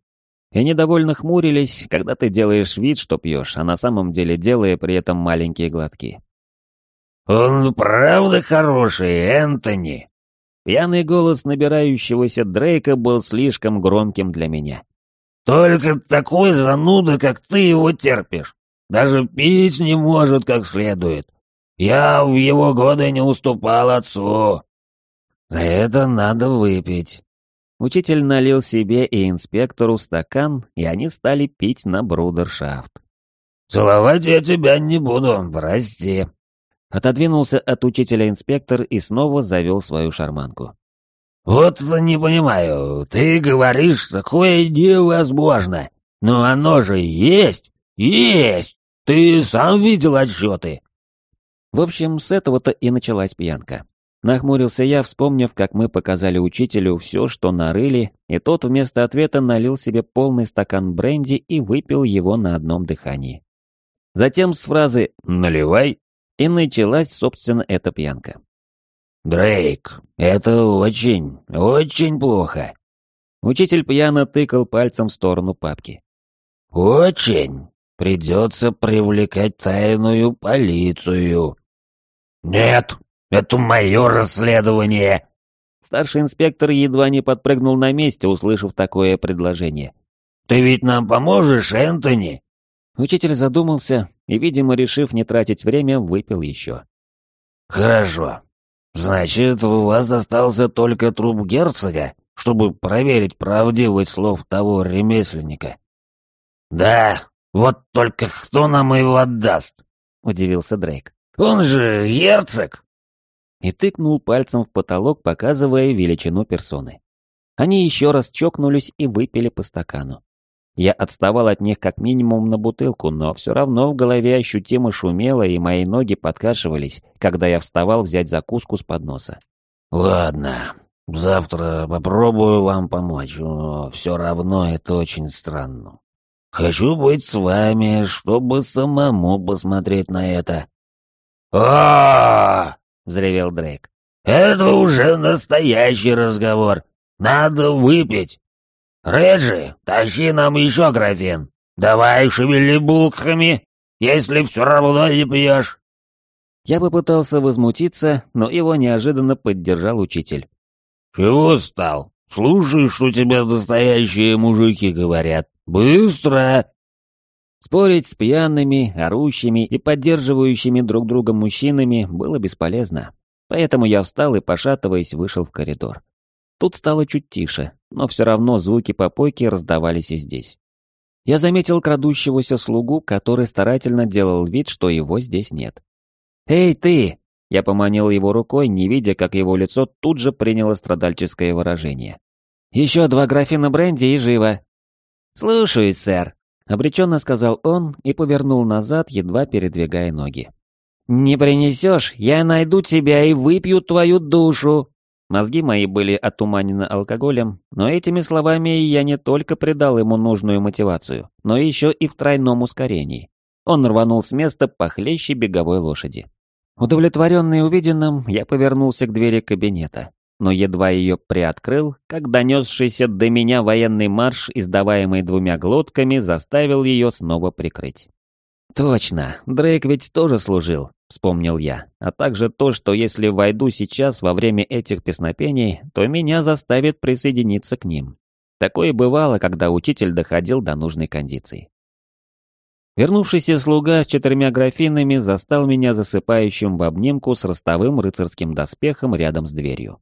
и недовольно хмурились, когда ты делаешь вид, что пьешь, а на самом деле делая при этом маленькие глотки. «Он правда хороший, Энтони!» Пьяный голос набирающегося Дрейка был слишком громким для меня. «Только такой зануда, как ты, его терпишь. Даже пить не может как следует. Я в его годы не уступал отцу. За это надо выпить. Учитель налил себе и инспектору стакан, и они стали пить на брудершафт. «Целовать я тебя не буду, прости». Отодвинулся от учителя инспектор и снова завел свою шарманку. «Вот не понимаю, ты говоришь, такое невозможно. Но оно же есть, есть. Ты сам видел отчеты. В общем, с этого-то и началась пьянка. Нахмурился я, вспомнив, как мы показали учителю все, что нарыли, и тот вместо ответа налил себе полный стакан бренди и выпил его на одном дыхании. Затем с фразы «наливай» и началась, собственно, эта пьянка. «Дрейк, это очень, очень плохо». Учитель пьяно тыкал пальцем в сторону папки. «Очень. Придется привлекать тайную полицию». «Нет, это мое расследование!» Старший инспектор едва не подпрыгнул на месте, услышав такое предложение. «Ты ведь нам поможешь, Энтони?» Учитель задумался и, видимо, решив не тратить время, выпил еще. «Хорошо. Значит, у вас остался только труп герцога, чтобы проверить правдивость слов того ремесленника?» «Да, вот только кто нам его отдаст?» — удивился Дрейк. «Он же герцог!» И тыкнул пальцем в потолок, показывая величину персоны. Они еще раз чокнулись и выпили по стакану. Я отставал от них как минимум на бутылку, но все равно в голове ощутимо шумело, и мои ноги подкашивались, когда я вставал взять закуску с подноса. «Ладно, завтра попробую вам помочь, но все равно это очень странно. Хочу быть с вами, чтобы самому посмотреть на это». А взревел Дрейк. «Это уже настоящий разговор. Надо выпить. «Реджи, тащи нам еще графин. Давай шевели булками, если все равно не пьешь». Я попытался возмутиться, но его неожиданно поддержал учитель. «Чего стал? Слушай, что тебе настоящие мужики говорят. Быстро!» Спорить с пьяными, орущими и поддерживающими друг друга мужчинами было бесполезно. Поэтому я встал и, пошатываясь, вышел в коридор. Тут стало чуть тише, но все равно звуки попойки раздавались и здесь. Я заметил крадущегося слугу, который старательно делал вид, что его здесь нет. «Эй, ты!» Я поманил его рукой, не видя, как его лицо тут же приняло страдальческое выражение. «Еще два графина бренди и живо!» «Слушаюсь, сэр», — обреченно сказал он и повернул назад, едва передвигая ноги. «Не принесешь, я найду тебя и выпью твою душу!» Мозги мои были отуманены алкоголем, но этими словами я не только придал ему нужную мотивацию, но еще и в тройном ускорении. Он рванул с места похлеще беговой лошади. Удовлетворенный увиденным, я повернулся к двери кабинета, но едва ее приоткрыл, как донесшийся до меня военный марш, издаваемый двумя глотками, заставил ее снова прикрыть. Точно, Дрейк ведь тоже служил, вспомнил я, а также то, что если войду сейчас во время этих песнопений, то меня заставит присоединиться к ним. Такое бывало, когда учитель доходил до нужной кондиции. Вернувшийся слуга с четырьмя графинами застал меня засыпающим в обнимку с ростовым рыцарским доспехом рядом с дверью.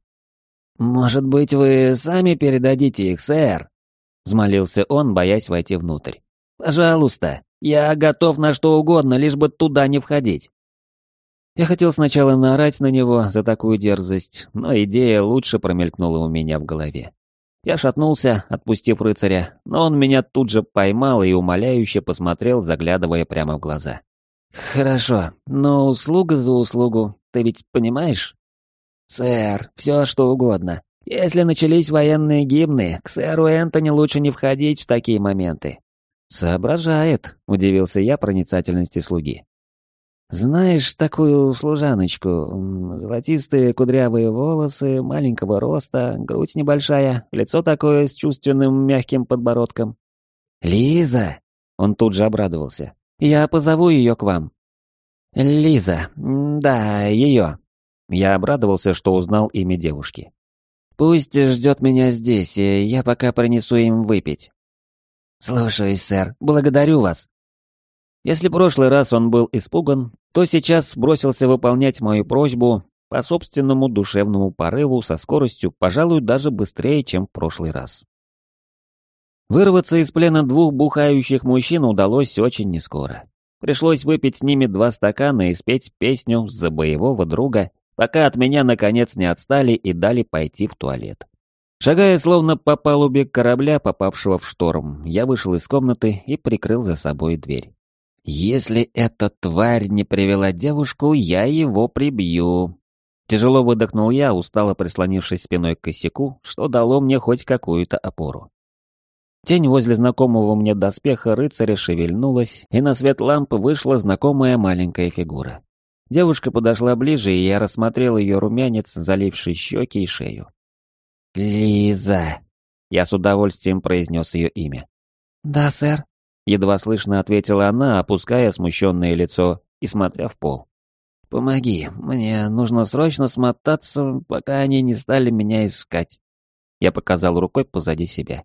«Может быть, вы сами передадите их, сэр?» — взмолился он, боясь войти внутрь. «Пожалуйста, я готов на что угодно, лишь бы туда не входить». Я хотел сначала наорать на него за такую дерзость, но идея лучше промелькнула у меня в голове. Я шатнулся, отпустив рыцаря, но он меня тут же поймал и умоляюще посмотрел, заглядывая прямо в глаза. «Хорошо, но услуга за услугу, ты ведь понимаешь?» «Сэр, все что угодно. Если начались военные гимны, к сэру Энтони лучше не входить в такие моменты». «Соображает», — удивился я проницательности слуги. Знаешь такую служаночку? Золотистые кудрявые волосы, маленького роста, грудь небольшая, лицо такое с чувственным мягким подбородком. Лиза! Он тут же обрадовался. Я позову ее к вам. Лиза, да, ее. Я обрадовался, что узнал имя девушки. Пусть ждет меня здесь, и я пока принесу им выпить. Слушаюсь, сэр, благодарю вас. Если прошлый раз он был испуган, то сейчас бросился выполнять мою просьбу по собственному душевному порыву со скоростью, пожалуй, даже быстрее, чем в прошлый раз. Вырваться из плена двух бухающих мужчин удалось очень нескоро. Пришлось выпить с ними два стакана и спеть песню за боевого друга, пока от меня наконец не отстали и дали пойти в туалет. Шагая словно по палубе корабля, попавшего в шторм, я вышел из комнаты и прикрыл за собой дверь. Если эта тварь не привела девушку, я его прибью. Тяжело выдохнул я, устало прислонившись спиной к косяку, что дало мне хоть какую-то опору. Тень возле знакомого мне доспеха рыцаря шевельнулась, и на свет лампы вышла знакомая маленькая фигура. Девушка подошла ближе, и я рассмотрел ее румянец, заливший щеки и шею. «Лиза!» Я с удовольствием произнес ее имя. «Да, сэр», — едва слышно ответила она, опуская смущенное лицо и смотря в пол. «Помоги, мне нужно срочно смотаться, пока они не стали меня искать». Я показал рукой позади себя.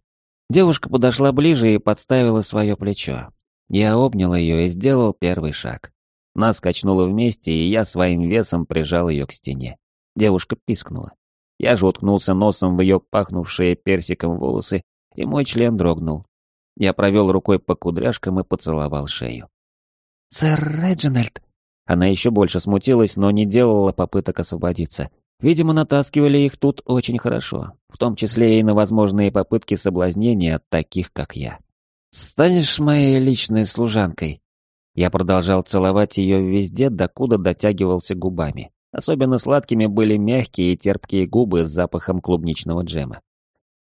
Девушка подошла ближе и подставила свое плечо. Я обнял ее и сделал первый шаг. Нас качнуло вместе, и я своим весом прижал ее к стене. Девушка пискнула. Я же уткнулся носом в ее пахнувшие персиком волосы, и мой член дрогнул. Я провел рукой по кудряшкам и поцеловал шею. «Сэр Реджинальд!» Она еще больше смутилась, но не делала попыток освободиться. Видимо, натаскивали их тут очень хорошо, в том числе и на возможные попытки соблазнения от таких, как я. «Станешь моей личной служанкой?» Я продолжал целовать ее везде, докуда дотягивался губами. Особенно сладкими были мягкие и терпкие губы с запахом клубничного джема.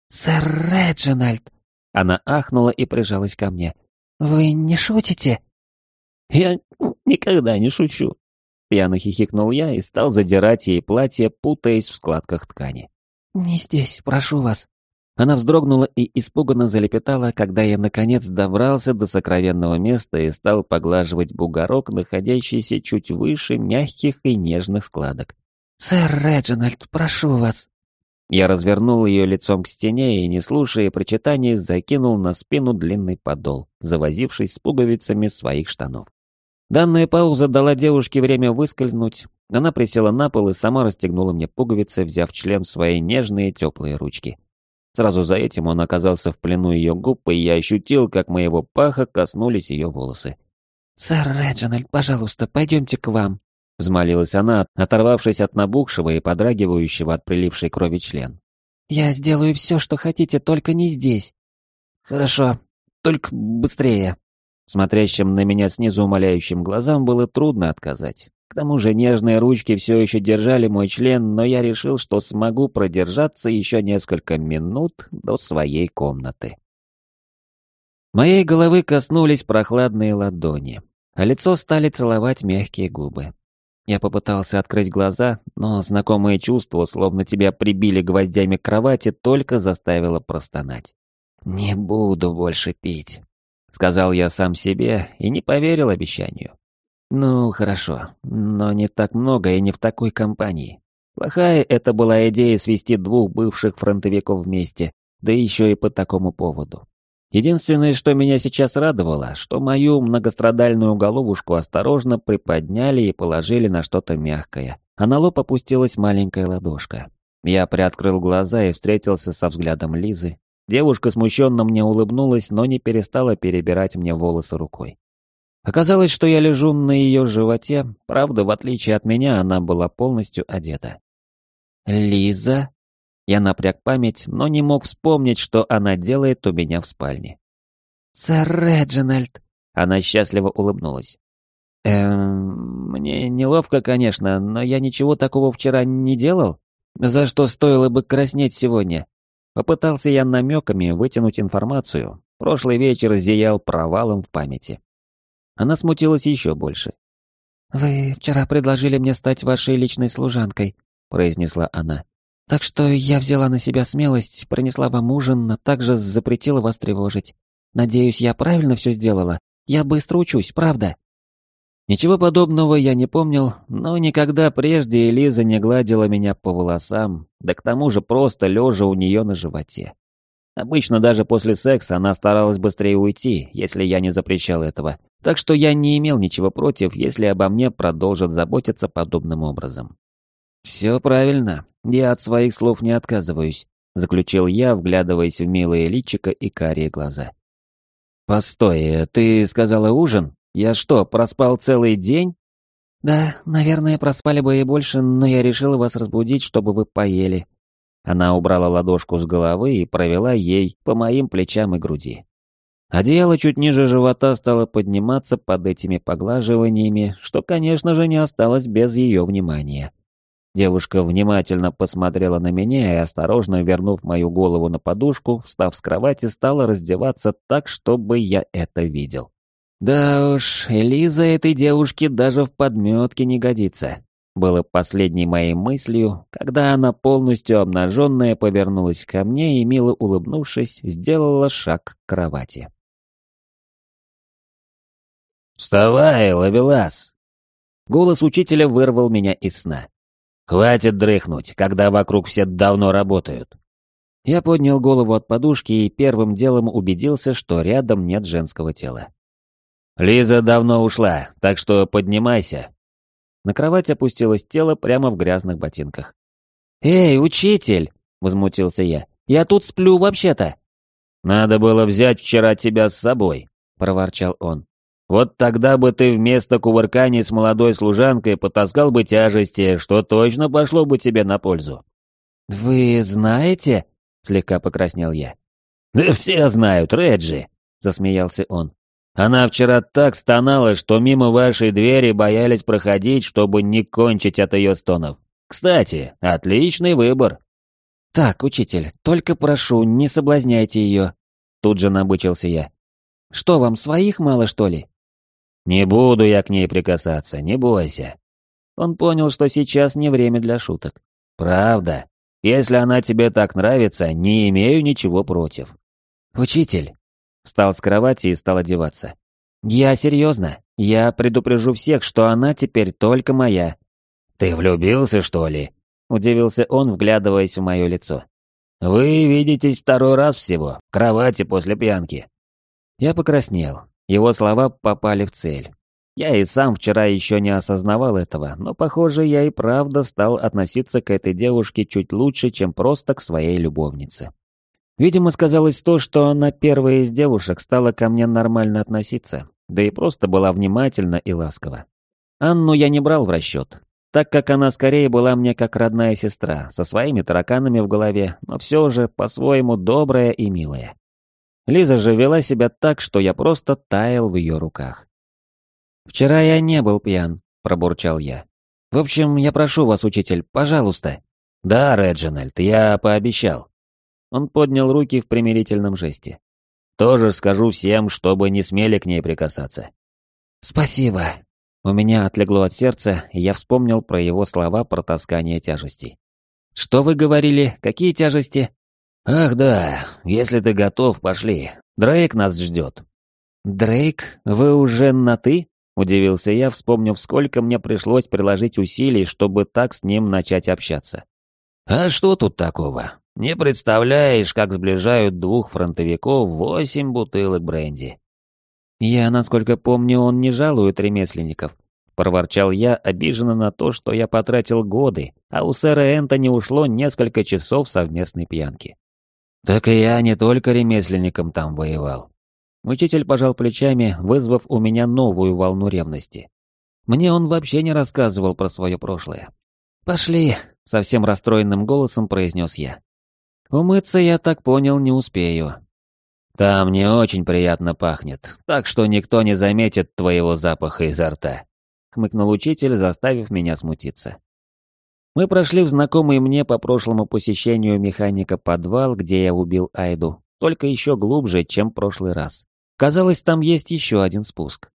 «Сэр Реджинальд!» Она ахнула и прижалась ко мне. «Вы не шутите?» «Я никогда не шучу». Пьяно хихикнул я и стал задирать ей платье, путаясь в складках ткани. «Не здесь, прошу вас». Она вздрогнула и испуганно залепетала, когда я наконец добрался до сокровенного места и стал поглаживать бугорок, находящийся чуть выше мягких и нежных складок. «Сэр Реджинальд, прошу вас». Я развернул ее лицом к стене и, не слушая причитаний, закинул на спину длинный подол, завозившись с пуговицами своих штанов. Данная пауза дала девушке время выскользнуть. Она присела на пол и сама расстегнула мне пуговицы, взяв член в свои нежные теплые ручки. Сразу за этим он оказался в плену ее губ, и я ощутил, как моего паха коснулись ее волосы. «Сэр Реджинальд, пожалуйста, пойдемте к вам», — взмолилась она, оторвавшись от набухшего и подрагивающего от прилившей крови член. «Я сделаю все, что хотите, только не здесь». «Хорошо, только быстрее». Смотрящим на меня снизу умоляющим глазам было трудно отказать. Тому же нежные ручки все еще держали мой член, но я решил, что смогу продержаться еще несколько минут до своей комнаты. Моей головы коснулись прохладные ладони, а лицо стали целовать мягкие губы. Я попытался открыть глаза, но знакомое чувство, словно тебя прибили гвоздями к кровати, только заставило простонать. «Не буду больше пить», — сказал я сам себе и не поверил обещанию. Ну, хорошо, но не так много и не в такой компании. Плохая это была идея свести двух бывших фронтовиков вместе, да еще и по такому поводу. Единственное, что меня сейчас радовало, что мою многострадальную головушку осторожно приподняли и положили на что-то мягкое, а на лоб опустилась маленькая ладошка. Я приоткрыл глаза и встретился со взглядом Лизы. Девушка смущенно мне улыбнулась, но не перестала перебирать мне волосы рукой. Оказалось, что я лежу на ее животе, правда, в отличие от меня, она была полностью одета. «Лиза?» Я напряг память, но не мог вспомнить, что она делает у меня в спальне. «Сэр Реджинальд!» Она счастливо улыбнулась. «Эм, мне неловко, конечно, но я ничего такого вчера не делал, за что стоило бы краснеть сегодня». Попытался я намеками вытянуть информацию. Прошлый вечер зиял провалом в памяти. Она смутилась еще больше. «Вы вчера предложили мне стать вашей личной служанкой», — произнесла она. «Так что я взяла на себя смелость, принесла вам ужин, а также запретила вас тревожить. Надеюсь, я правильно все сделала? Я быстро учусь, правда?» Ничего подобного я не помнил, но никогда прежде Элиза не гладила меня по волосам, да к тому же просто лежа у нее на животе. Обычно даже после секса она старалась быстрее уйти, если я не запрещал этого, так что я не имел ничего против, если обо мне продолжат заботиться подобным образом. «Все правильно, я от своих слов не отказываюсь», — заключил я, вглядываясь в милые личико и карие глаза. «Постой, ты сказала ужин? Я что, проспал целый день?» «Да, наверное, проспали бы и больше, но я решила вас разбудить, чтобы вы поели». Она убрала ладошку с головы и провела ей по моим плечам и груди. Одеяло чуть ниже живота стало подниматься под этими поглаживаниями, что, конечно же, не осталось без ее внимания. Девушка внимательно посмотрела на меня и, осторожно вернув мою голову на подушку, встав с кровати, стала раздеваться так, чтобы я это видел. Да уж, Элиза этой девушке даже в подметке не годится. было последней моей мыслью, когда она полностью обнаженная повернулась ко мне и, мило улыбнувшись, сделала шаг к кровати. «Вставай, ловелас!» Голос учителя вырвал меня из сна. «Хватит дрыхнуть, когда вокруг все давно работают». Я поднял голову от подушки и первым делом убедился, что рядом нет женского тела. «Лиза давно ушла, так что поднимайся». На кровать опустилось тело прямо в грязных ботинках. «Эй, учитель!» — возмутился я. «Я тут сплю вообще-то!» «Надо было взять вчера тебя с собой», — проворчал он. «Вот тогда бы ты вместо кувырканий с молодой служанкой потаскал бы тяжести, что точно пошло бы тебе на пользу». «Вы знаете?» слегка покраснел я. «Да все знают, Реджи!» — засмеялся он. «Она вчера так стонала, что мимо вашей двери боялись проходить, чтобы не кончить от ее стонов. Кстати, отличный выбор!» «Так, учитель, только прошу, не соблазняйте ее!» Тут же набычился я. «Что вам, своих мало, что ли?» «Не буду я к ней прикасаться, не бойся». Он понял, что сейчас не время для шуток. «Правда. Если она тебе так нравится, не имею ничего против». «Учитель!» Встал с кровати и стал одеваться. «Я серьезно. Я предупрежу всех, что она теперь только моя». «Ты влюбился, что ли?» Удивился он, вглядываясь в мое лицо. «Вы видитесь второй раз всего, в кровати после пьянки». Я покраснел. Его слова попали в цель. Я и сам вчера еще не осознавал этого, но, похоже, я и правда стал относиться к этой девушке чуть лучше, чем просто к своей любовнице. Видимо, сказалось то, что она первая из девушек стала ко мне нормально относиться, да и просто была внимательна и ласкова. Анну я не брал в расчет, так как она скорее была мне как родная сестра, со своими тараканами в голове, но все же по-своему добрая и милая. Лиза же вела себя так, что я просто таял в ее руках. «Вчера я не был пьян», — пробурчал я. «В общем, я прошу вас, учитель, пожалуйста». «Да, Реджинальд, я пообещал». Он поднял руки в примирительном жесте. «Тоже скажу всем, чтобы не смели к ней прикасаться». «Спасибо». У меня отлегло от сердца, и я вспомнил про его слова про таскание тяжестей. «Что вы говорили? Какие тяжести?» «Ах да, если ты готов, пошли. Дрейк нас ждет». «Дрейк? Вы уже на «ты»?» Удивился я, вспомнив, сколько мне пришлось приложить усилий, чтобы так с ним начать общаться. «А что тут такого? Не представляешь, как сближают двух фронтовиков восемь бутылок бренди». «Я, насколько помню, он не жалует ремесленников», — проворчал я, обиженно на то, что я потратил годы, а у сэра Энтони ушло несколько часов совместной пьянки. «Так и я не только ремесленником там воевал. Учитель пожал плечами, вызвав у меня новую волну ревности. Мне он вообще не рассказывал про свое прошлое. «Пошли», — совсем расстроенным голосом произнес я. «Умыться, я так понял, не успею». «Там не очень приятно пахнет, так что никто не заметит твоего запаха изо рта», — хмыкнул учитель, заставив меня смутиться. Мы прошли в знакомый мне по прошлому посещению механика подвал, где я убил Айду, только еще глубже, чем прошлый раз. Казалось, там есть еще один спуск.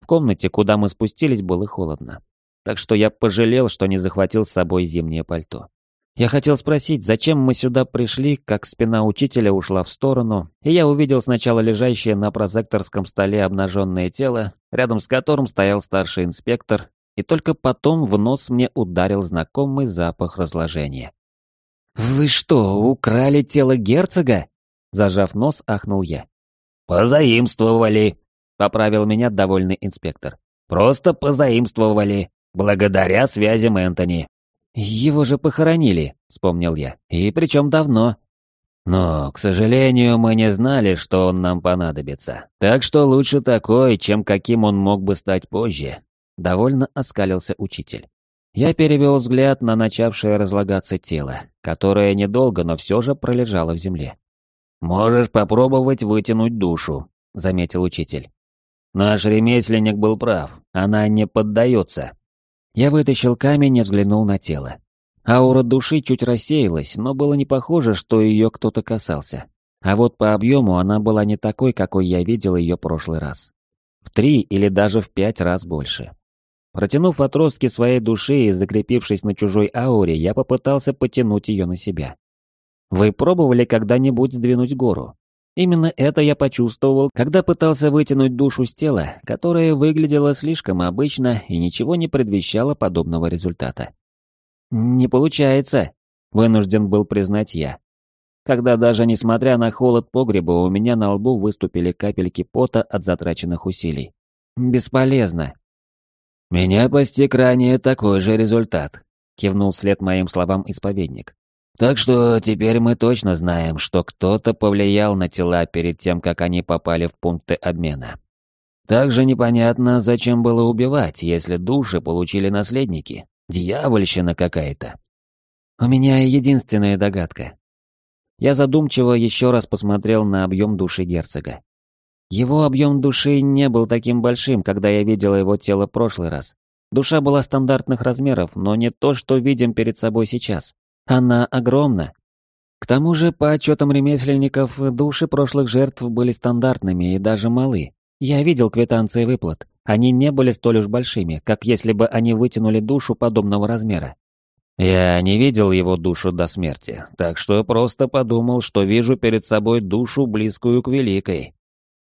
В комнате, куда мы спустились, было холодно. Так что я пожалел, что не захватил с собой зимнее пальто. Я хотел спросить, зачем мы сюда пришли, как спина учителя ушла в сторону, и я увидел сначала лежащее на прозекторском столе обнаженное тело, рядом с которым стоял старший инспектор, и только потом в нос мне ударил знакомый запах разложения. «Вы что, украли тело герцога?» Зажав нос, ахнул я. «Позаимствовали», — поправил меня довольный инспектор. «Просто позаимствовали, благодаря связям Энтони». «Его же похоронили», — вспомнил я. «И причем давно». «Но, к сожалению, мы не знали, что он нам понадобится. Так что лучше такой, чем каким он мог бы стать позже», — довольно оскалился учитель. Я перевел взгляд на начавшее разлагаться тело, которое недолго, но все же пролежало в земле. «Можешь попробовать вытянуть душу», — заметил учитель. «Наш ремесленник был прав, она не поддается». Я вытащил камень и взглянул на тело. Аура души чуть рассеялась, но было не похоже, что ее кто-то касался. А вот по объему она была не такой, какой я видел ее прошлый раз. В три или даже в пять раз больше. Протянув отростки своей души и закрепившись на чужой ауре, я попытался потянуть ее на себя. Вы пробовали когда-нибудь сдвинуть гору? Именно это я почувствовал, когда пытался вытянуть душу с тела, которое выглядело слишком обычно и ничего не предвещало подобного результата. «Не получается», — вынужден был признать я. Когда даже несмотря на холод погреба, у меня на лбу выступили капельки пота от затраченных усилий. «Бесполезно». «Меня постиг ранее такой же результат», — кивнул вслед моим словам исповедник. Так что теперь мы точно знаем, что кто-то повлиял на тела перед тем, как они попали в пункты обмена. Также непонятно, зачем было убивать, если души получили наследники. Дьявольщина какая-то. У меня единственная догадка. Я задумчиво еще раз посмотрел на объем души герцога. Его объем души не был таким большим, когда я видел его тело прошлый раз. Душа была стандартных размеров, но не то, что видим перед собой сейчас. Она огромна. К тому же, по отчетам ремесленников, души прошлых жертв были стандартными и даже малы. Я видел квитанции выплат. Они не были столь уж большими, как если бы они вытянули душу подобного размера. Я не видел его душу до смерти, так что просто подумал, что вижу перед собой душу, близкую к великой.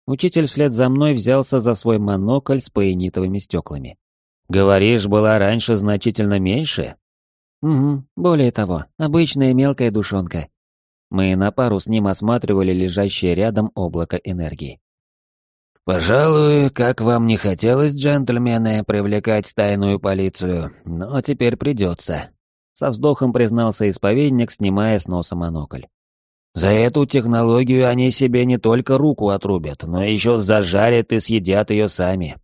Учитель вслед за мной взялся за свой монокль с паенитовыми стеклами. «Говоришь, была раньше значительно меньше?» Угу, более того, обычная мелкая душонка. Мы на пару с ним осматривали лежащее рядом облако энергии. «Пожалуй, как вам не хотелось, джентльмены, привлекать тайную полицию, но теперь придется», — со вздохом признался исповедник, снимая с носа монокль. «За эту технологию они себе не только руку отрубят, но еще зажарят и съедят ее сами».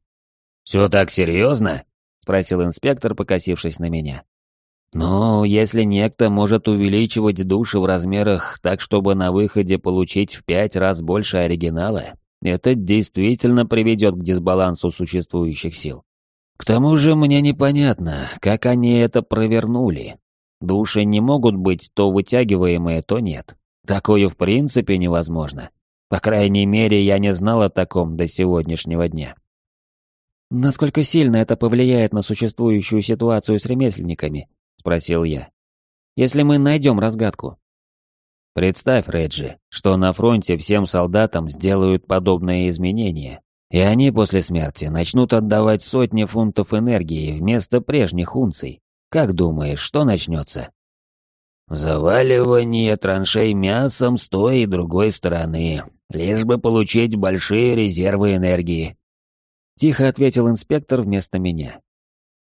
«Все так серьезно?» — спросил инспектор, покосившись на меня. Но если некто может увеличивать души в размерах так, чтобы на выходе получить в пять раз больше оригинала, это действительно приведет к дисбалансу существующих сил. К тому же мне непонятно, как они это провернули. Души не могут быть то вытягиваемые, то нет. Такое в принципе невозможно. По крайней мере, я не знал о таком до сегодняшнего дня. Насколько сильно это повлияет на существующую ситуацию с ремесленниками? спросил я. «Если мы найдем разгадку». Представь, Реджи, что на фронте всем солдатам сделают подобные изменения, и они после смерти начнут отдавать сотни фунтов энергии вместо прежних унций. Как думаешь, что начнется? Заваливание траншей мясом с той и другой стороны, лишь бы получить большие резервы энергии. Тихо ответил инспектор вместо меня.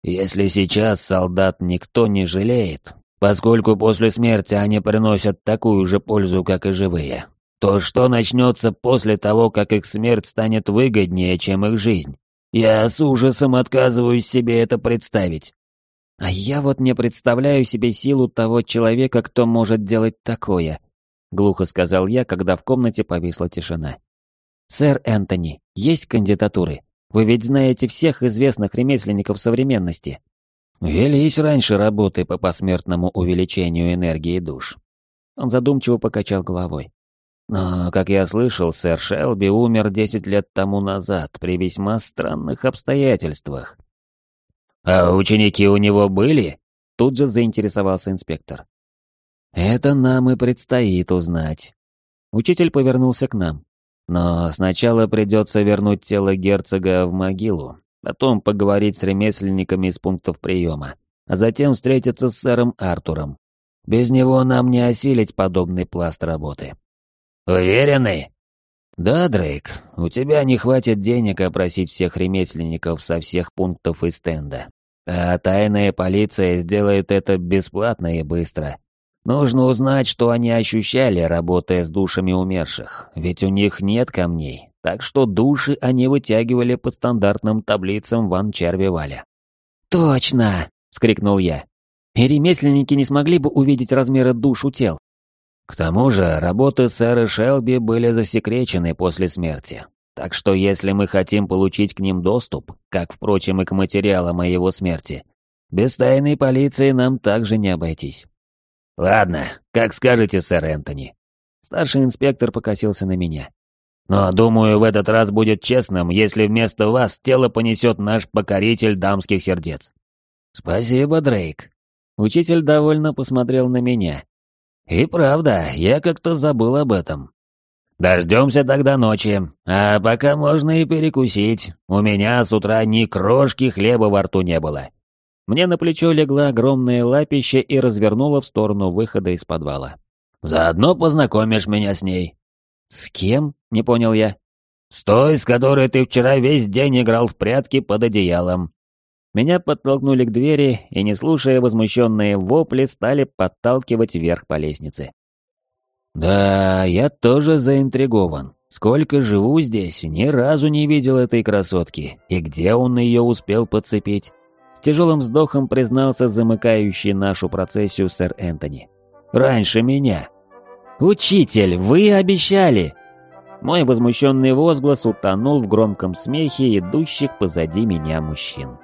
Если сейчас солдат никто не жалеет, поскольку после смерти они приносят такую же пользу, как и живые, то что начнется после того, как их смерть станет выгоднее, чем их жизнь? Я с ужасом отказываюсь себе это представить. А я вот не представляю себе силу того человека, кто может делать такое, глухо сказал я, когда в комнате повисла тишина. Сэр Энтони, есть кандидатуры? Вы ведь знаете всех известных ремесленников современности. Велись раньше работы по посмертному увеличению энергии душ. Он задумчиво покачал головой. Но, как я слышал, сэр Шелби умер десять лет тому назад при весьма странных обстоятельствах. А ученики у него были? Тут же заинтересовался инспектор. Это нам и предстоит узнать. Учитель повернулся к нам. Но сначала придется вернуть тело герцога в могилу, потом поговорить с ремесленниками из пунктов приема, а затем встретиться с сэром Артуром. Без него нам не осилить подобный пласт работы. Уверены? Да, Дрейк, у тебя не хватит денег опросить всех ремесленников со всех пунктов и стенда. А тайная полиция сделает это бесплатно и быстро. Нужно узнать, что они ощущали, работая с душами умерших, ведь у них нет камней, так что души они вытягивали по стандартным таблицам Ван Червиваля. «Точно!» — скрикнул я. «И ремесленники не смогли бы увидеть размеры душ у тел?» К тому же, работы сэра Шелби были засекречены после смерти, так что если мы хотим получить к ним доступ, как, впрочем, и к материалам моего смерти, без тайной полиции нам также не обойтись. «Ладно, как скажете, сэр Энтони». Старший инспектор покосился на меня. Но, думаю, в этот раз будет честным, если вместо вас тело понесет наш покоритель дамских сердец». «Спасибо, Дрейк». Учитель довольно посмотрел на меня. «И правда, я как-то забыл об этом. Дождемся тогда ночи, а пока можно и перекусить. У меня с утра ни крошки хлеба во рту не было. Мне на плечо легла огромное лапище и развернула в сторону выхода из подвала. «Заодно познакомишь меня с ней». «С кем?» — не понял я. «С той, с которой ты вчера весь день играл в прятки под одеялом». Меня подтолкнули к двери и, не слушая возмущенные вопли, стали подталкивать вверх по лестнице. Да, я тоже заинтригован. Сколько живу здесь, ни разу не видел этой красотки. И где он ее успел подцепить? С тяжелым вздохом признался замыкающий нашу процессию сэр Энтони. Раньше меня. «Учитель, вы обещали!» Мой возмущенный возглас утонул в громком смехе идущих позади меня мужчин.